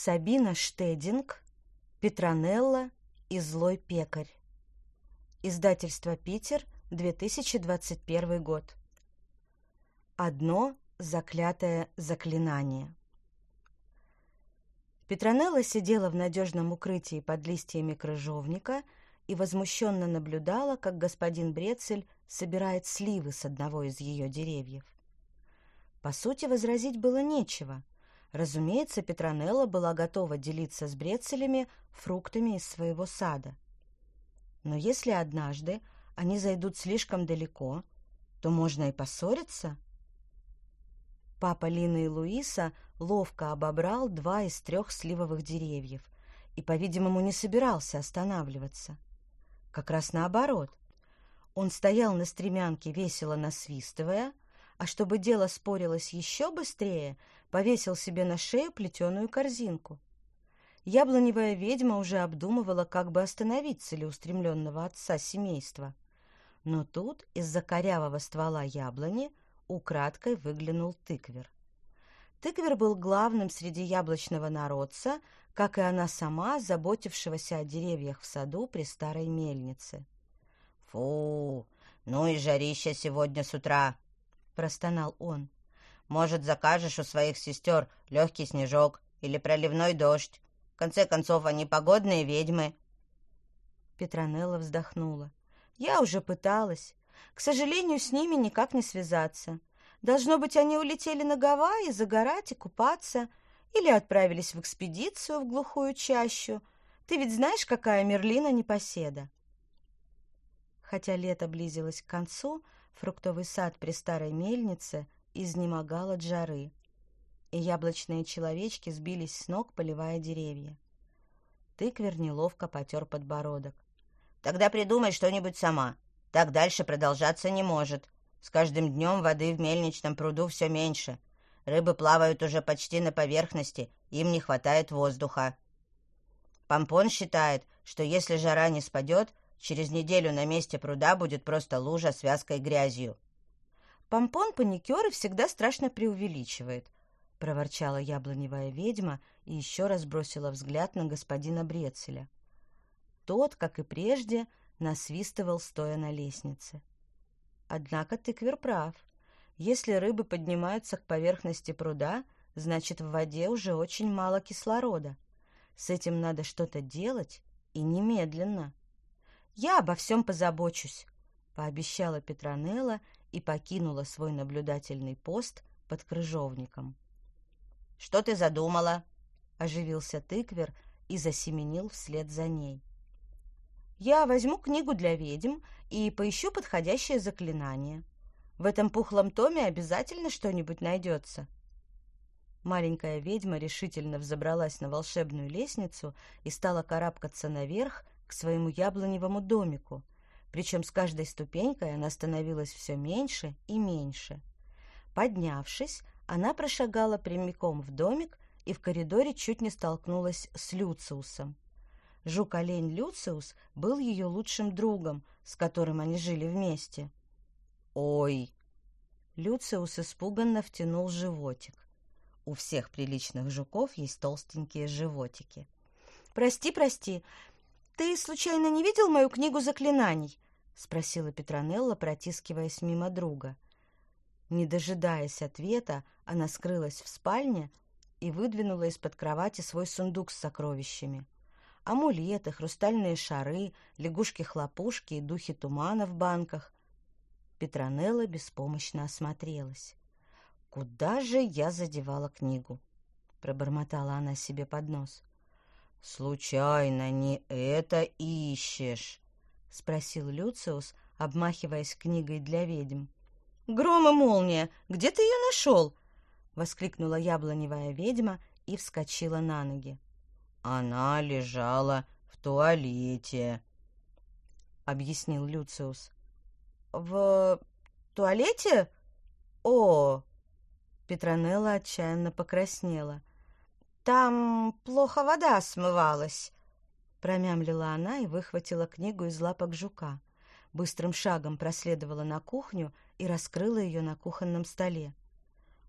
Сабина Штединг, Петронелла и Злой пекарь. Издательство «Питер», 2021 год. Одно заклятое заклинание. Петронелла сидела в надежном укрытии под листьями крыжовника и возмущенно наблюдала, как господин Брецель собирает сливы с одного из ее деревьев. По сути, возразить было нечего. Разумеется, Петронелла была готова делиться с Брецелями фруктами из своего сада. Но если однажды они зайдут слишком далеко, то можно и поссориться. Папа Лины и Луиса ловко обобрал два из трех сливовых деревьев и, по-видимому, не собирался останавливаться. Как раз наоборот. Он стоял на стремянке, весело насвистывая, а чтобы дело спорилось еще быстрее, повесил себе на шею плетеную корзинку. Яблоневая ведьма уже обдумывала, как бы остановить целеустремленного отца семейства. Но тут из-за корявого ствола яблони украдкой выглянул тыквер. Тыквер был главным среди яблочного народца, как и она сама, заботившегося о деревьях в саду при старой мельнице. «Фу, ну и жарища сегодня с утра!» — простонал он. «Может, закажешь у своих сестер легкий снежок или проливной дождь? В конце концов, они погодные ведьмы». Петронелла вздохнула. «Я уже пыталась. К сожалению, с ними никак не связаться. Должно быть, они улетели на Гавайи загорать и купаться, или отправились в экспедицию в глухую чащу. Ты ведь знаешь, какая Мерлина непоседа?» Хотя лето близилось к концу, фруктовый сад при старой мельнице изнемогал от жары, и яблочные человечки сбились с ног, поливая деревья. Тыквер неловко потер подбородок. «Тогда придумай что-нибудь сама. Так дальше продолжаться не может. С каждым днем воды в мельничном пруду все меньше. Рыбы плавают уже почти на поверхности, им не хватает воздуха. Помпон считает, что если жара не спадет, через неделю на месте пруда будет просто лужа с вязкой грязью. Помпон паникеры всегда страшно преувеличивает, проворчала яблоневая ведьма и еще раз бросила взгляд на господина Брецеля. Тот, как и прежде, насвистывал, стоя на лестнице. Однако тыквер прав. Если рыбы поднимаются к поверхности пруда, значит, в воде уже очень мало кислорода. С этим надо что-то делать и немедленно. Я обо всем позабочусь, пообещала Петронелла и покинула свой наблюдательный пост под крыжовником. Что ты задумала? оживился тыквер и засеменил вслед за ней. Я возьму книгу для ведьм и поищу подходящее заклинание. В этом пухлом томе обязательно что-нибудь найдется. Маленькая ведьма решительно взобралась на волшебную лестницу и стала карабкаться наверх к своему яблоневому домику, причем с каждой ступенькой она становилась все меньше и меньше. Поднявшись, она прошагала прямиком в домик и в коридоре чуть не столкнулась с Люциусом. Жук-олень Люциус был ее лучшим другом, с которым они жили вместе. «Ой!» Люциус испуганно втянул животик. У всех приличных жуков есть толстенькие животики. «Прости, прости, ты случайно не видел мою книгу заклинаний?» — спросила Петронелла, протискиваясь мимо друга. Не дожидаясь ответа, она скрылась в спальне и выдвинула из-под кровати свой сундук с сокровищами. Амулеты, хрустальные шары, лягушки-хлопушки и духи тумана в банках, Петронелла беспомощно осмотрелась. «Куда же я задевала книгу?» — пробормотала она себе под нос. «Случайно не это ищешь?» — спросил Люциус, обмахиваясь книгой для ведьм. «Гром и молния! Где ты ее нашел?» — воскликнула яблоневая ведьма и вскочила на ноги. «Она лежала в туалете», — объяснил Люциус. В туалете? О! Петронелла отчаянно покраснела. Там плохо вода смывалась. Промямлила она и выхватила книгу из лапок жука. Быстрым шагом проследовала на кухню и раскрыла ее на кухонном столе.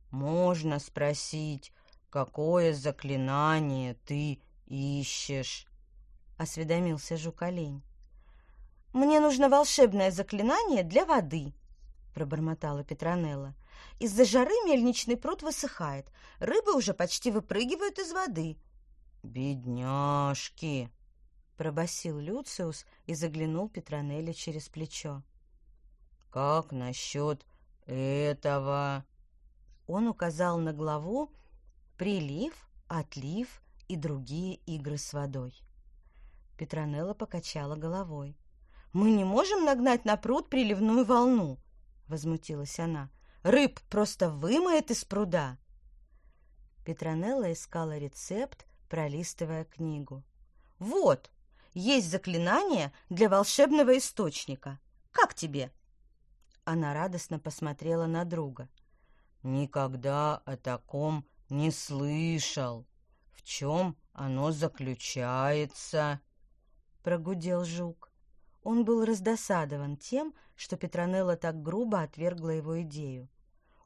«Можно спросить, какое заклинание ты ищешь?» — осведомился жук-олень. «Мне нужно волшебное заклинание для воды», — пробормотала Петронелла. «Из-за жары мельничный пруд высыхает, рыбы уже почти выпрыгивают из воды». «Бедняжки!» — пробасил Люциус и заглянул Петронелле через плечо. «Как насчет этого?» Он указал на главу «Прилив, отлив и другие игры с водой». Петронелла покачала головой. Мы не можем нагнать на пруд приливную волну, возмутилась она. Рыб просто вымоет из пруда. Петронелла искала рецепт, пролистывая книгу. Вот, есть заклинание для волшебного источника. Как тебе? Она радостно посмотрела на друга. Никогда о таком не слышал. В чем оно заключается? Прогудел жук. Он был раздосадован тем, что Петронелла так грубо отвергла его идею.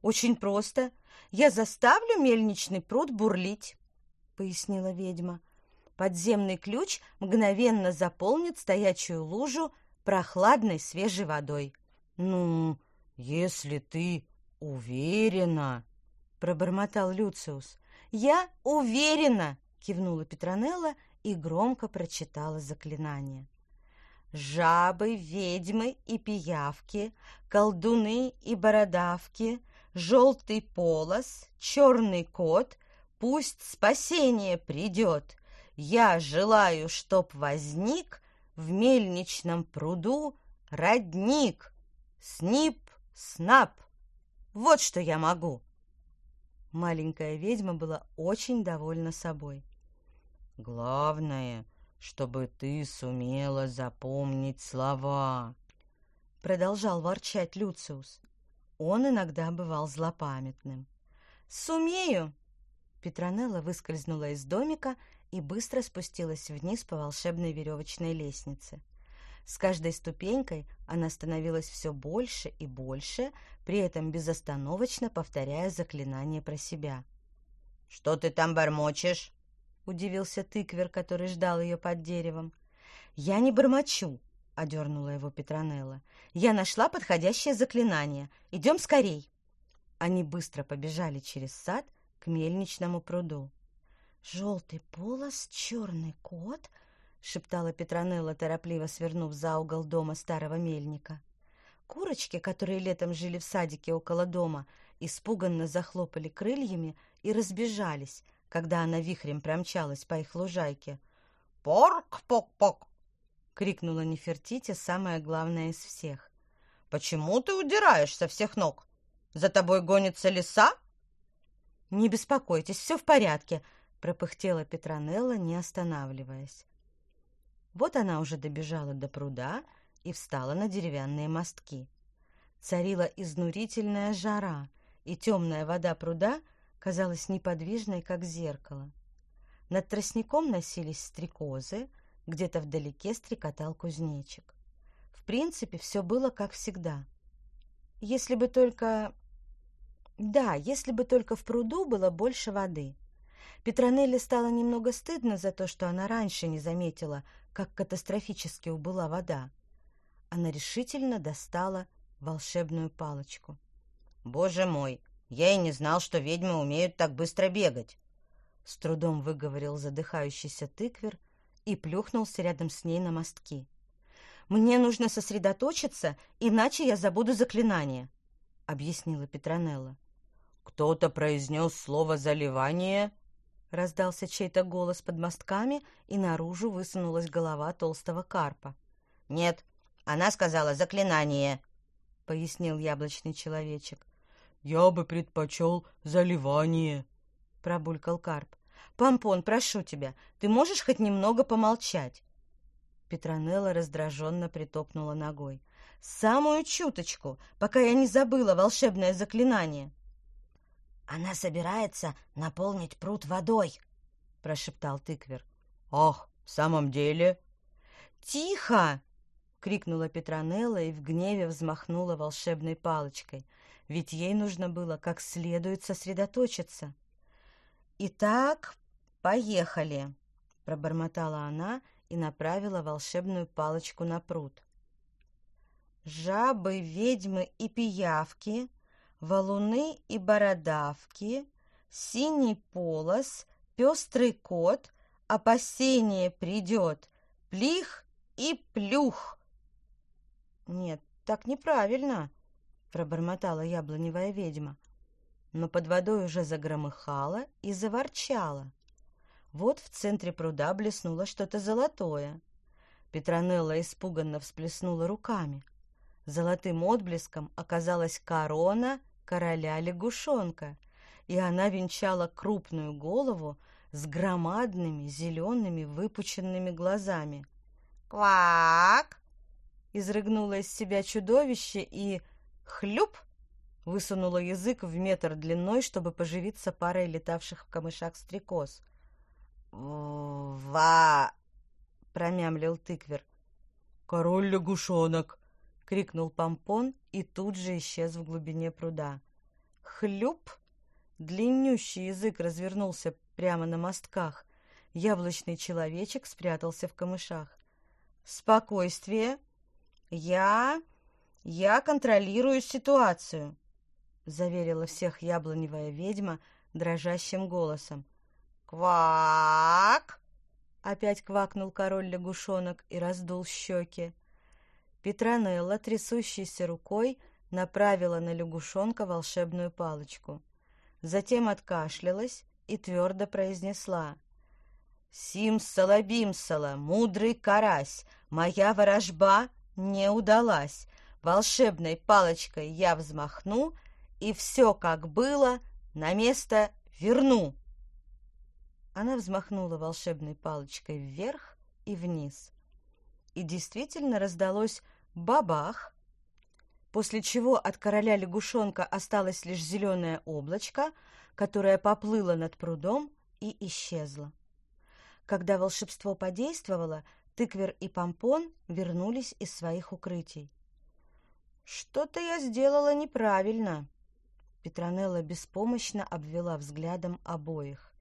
«Очень просто. Я заставлю мельничный пруд бурлить», — пояснила ведьма. «Подземный ключ мгновенно заполнит стоячую лужу прохладной свежей водой». «Ну, если ты уверена», — пробормотал Люциус. «Я уверена», — кивнула Петронелла и громко прочитала заклинание жабы, ведьмы и пиявки, колдуны и бородавки, желтый полос, черный кот, пусть спасение придет. Я желаю, чтоб возник в мельничном пруду родник. Снип, снап. Вот что я могу. Маленькая ведьма была очень довольна собой. Главное, чтобы ты сумела запомнить слова. Продолжал ворчать Люциус. Он иногда бывал злопамятным. «Сумею!» Петронелла выскользнула из домика и быстро спустилась вниз по волшебной веревочной лестнице. С каждой ступенькой она становилась все больше и больше, при этом безостановочно повторяя заклинание про себя. «Что ты там бормочешь?» — удивился тыквер, который ждал ее под деревом. «Я не бормочу», — одернула его Петронелла. «Я нашла подходящее заклинание. Идем скорей». Они быстро побежали через сад к мельничному пруду. «Желтый полос, черный кот», — шептала Петронелла, торопливо свернув за угол дома старого мельника. Курочки, которые летом жили в садике около дома, испуганно захлопали крыльями и разбежались, когда она вихрем промчалась по их лужайке. «Порк-пок-пок!» — крикнула Нефертити, самая главная из всех. «Почему ты удираешь со всех ног? За тобой гонится лиса?» «Не беспокойтесь, все в порядке», — пропыхтела Петронелла, не останавливаясь. Вот она уже добежала до пруда и встала на деревянные мостки. Царила изнурительная жара, и темная вода пруда — казалась неподвижной, как зеркало. Над тростником носились стрекозы, где-то вдалеке стрекотал кузнечик. В принципе, все было как всегда. Если бы только... Да, если бы только в пруду было больше воды. Петронелле стало немного стыдно за то, что она раньше не заметила, как катастрофически убыла вода. Она решительно достала волшебную палочку. «Боже мой, я и не знал, что ведьмы умеют так быстро бегать. С трудом выговорил задыхающийся тыквер и плюхнулся рядом с ней на мостки. «Мне нужно сосредоточиться, иначе я забуду заклинание», — объяснила Петронелла. «Кто-то произнес слово «заливание»?» Раздался чей-то голос под мостками, и наружу высунулась голова толстого карпа. «Нет, она сказала «заклинание», — пояснил яблочный человечек. «Я бы предпочел заливание», — пробулькал Карп. «Помпон, прошу тебя, ты можешь хоть немного помолчать?» Петронелла раздраженно притопнула ногой. «Самую чуточку, пока я не забыла волшебное заклинание!» «Она собирается наполнить пруд водой», — прошептал тыквер. «Ах, в самом деле?» «Тихо!» — крикнула Петронелла и в гневе взмахнула волшебной палочкой — ведь ей нужно было как следует сосредоточиться. «Итак, поехали!» — пробормотала она и направила волшебную палочку на пруд. «Жабы, ведьмы и пиявки, валуны и бородавки, синий полос, пестрый кот, опасение придет, плих и плюх!» «Нет, так неправильно!» — пробормотала яблоневая ведьма но под водой уже загромыхало и заворчало. Вот в центре пруда блеснуло что-то золотое. Петронелла испуганно всплеснула руками. Золотым отблеском оказалась корона короля лягушонка, и она венчала крупную голову с громадными зелеными выпученными глазами. «Квак!» — изрыгнуло из себя чудовище и хлюп — Высунула язык в метр длиной, чтобы поживиться парой летавших в камышах стрекоз. «Ва!» — промямлил тыквер. «Король лягушонок!» — крикнул помпон и тут же исчез в глубине пруда. «Хлюп!» Длиннющий язык развернулся прямо на мостках. Яблочный человечек спрятался в камышах. «Спокойствие! Я... я контролирую ситуацию!» — заверила всех яблоневая ведьма дрожащим голосом. «Квак!» — опять квакнул король-лягушонок и раздул щеки. Петронелла, трясущейся рукой, направила на лягушонка волшебную палочку. Затем откашлялась и твердо произнесла. «Симсала-бимсала, мудрый карась, моя ворожба не удалась. Волшебной палочкой я взмахну, и все, как было, на место верну. Она взмахнула волшебной палочкой вверх и вниз. И действительно раздалось бабах, после чего от короля лягушонка осталось лишь зеленое облачко, которое поплыло над прудом и исчезло. Когда волшебство подействовало, тыквер и помпон вернулись из своих укрытий. «Что-то я сделала неправильно», Петронелла беспомощно обвела взглядом обоих.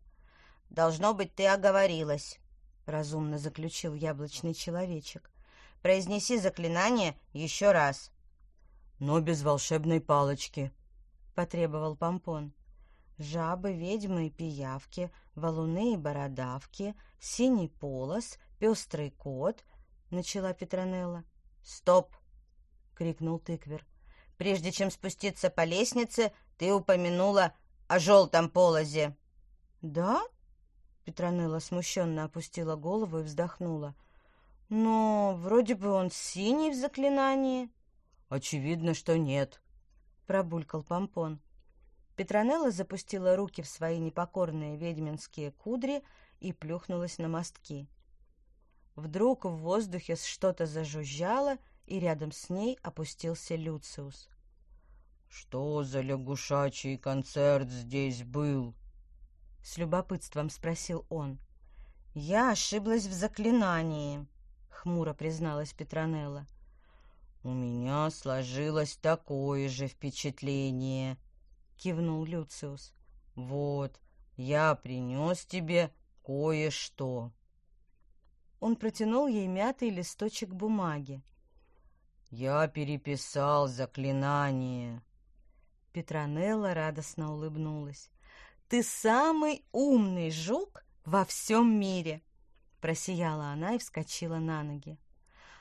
«Должно быть, ты оговорилась», — разумно заключил яблочный человечек. «Произнеси заклинание еще раз». «Но без волшебной палочки», — потребовал Помпон. Жабы, ведьмы и пиявки, валуны и бородавки, синий полос, пестрый кот, — начала Петронелла. «Стоп!» — крикнул тыквер. «Прежде чем спуститься по лестнице, ты упомянула о желтом полозе. Да? Петронелла смущенно опустила голову и вздохнула. Но вроде бы он синий в заклинании. Очевидно, что нет, пробулькал Помпон. Петронелла запустила руки в свои непокорные ведьминские кудри и плюхнулась на мостки. Вдруг в воздухе что-то зажужжало, и рядом с ней опустился Люциус. «Что за лягушачий концерт здесь был?» С любопытством спросил он. «Я ошиблась в заклинании», — хмуро призналась Петронелла. «У меня сложилось такое же впечатление», — кивнул Люциус. «Вот, я принес тебе кое-что». Он протянул ей мятый листочек бумаги. «Я переписал заклинание», Петронелла радостно улыбнулась. «Ты самый умный жук во всем мире!» Просияла она и вскочила на ноги.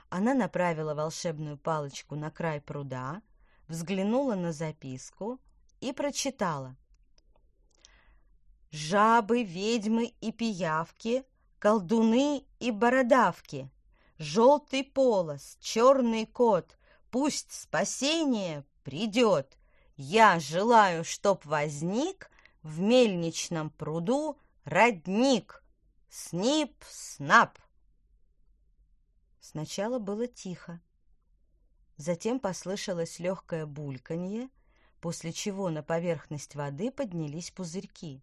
Она направила волшебную палочку на край пруда, взглянула на записку и прочитала. «Жабы, ведьмы и пиявки, колдуны и бородавки, желтый полос, черный кот, пусть спасение придет, я желаю, чтоб возник в мельничном пруду родник. Снип-снап. Сначала было тихо. Затем послышалось легкое бульканье, после чего на поверхность воды поднялись пузырьки.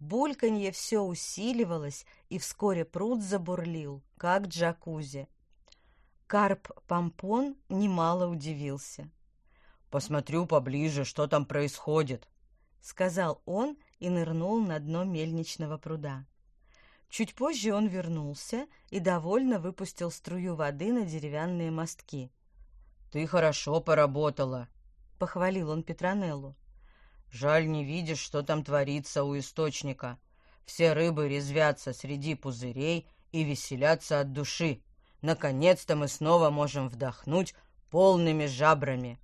Бульканье все усиливалось, и вскоре пруд забурлил, как джакузи. Карп-помпон немало удивился. Посмотрю поближе, что там происходит», — сказал он и нырнул на дно мельничного пруда. Чуть позже он вернулся и довольно выпустил струю воды на деревянные мостки. «Ты хорошо поработала», — похвалил он Петронеллу. «Жаль, не видишь, что там творится у источника. Все рыбы резвятся среди пузырей и веселятся от души. Наконец-то мы снова можем вдохнуть полными жабрами».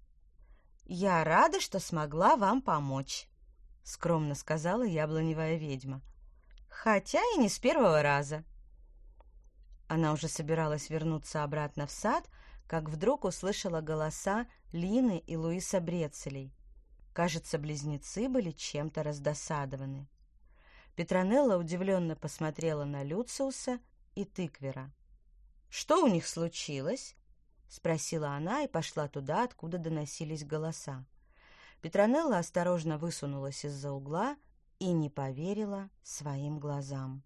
«Я рада, что смогла вам помочь», — скромно сказала яблоневая ведьма. «Хотя и не с первого раза». Она уже собиралась вернуться обратно в сад, как вдруг услышала голоса Лины и Луиса Брецелей. Кажется, близнецы были чем-то раздосадованы. Петронелла удивленно посмотрела на Люциуса и Тыквера. «Что у них случилось?» — спросила она и пошла туда, откуда доносились голоса. Петронелла осторожно высунулась из-за угла и не поверила своим глазам.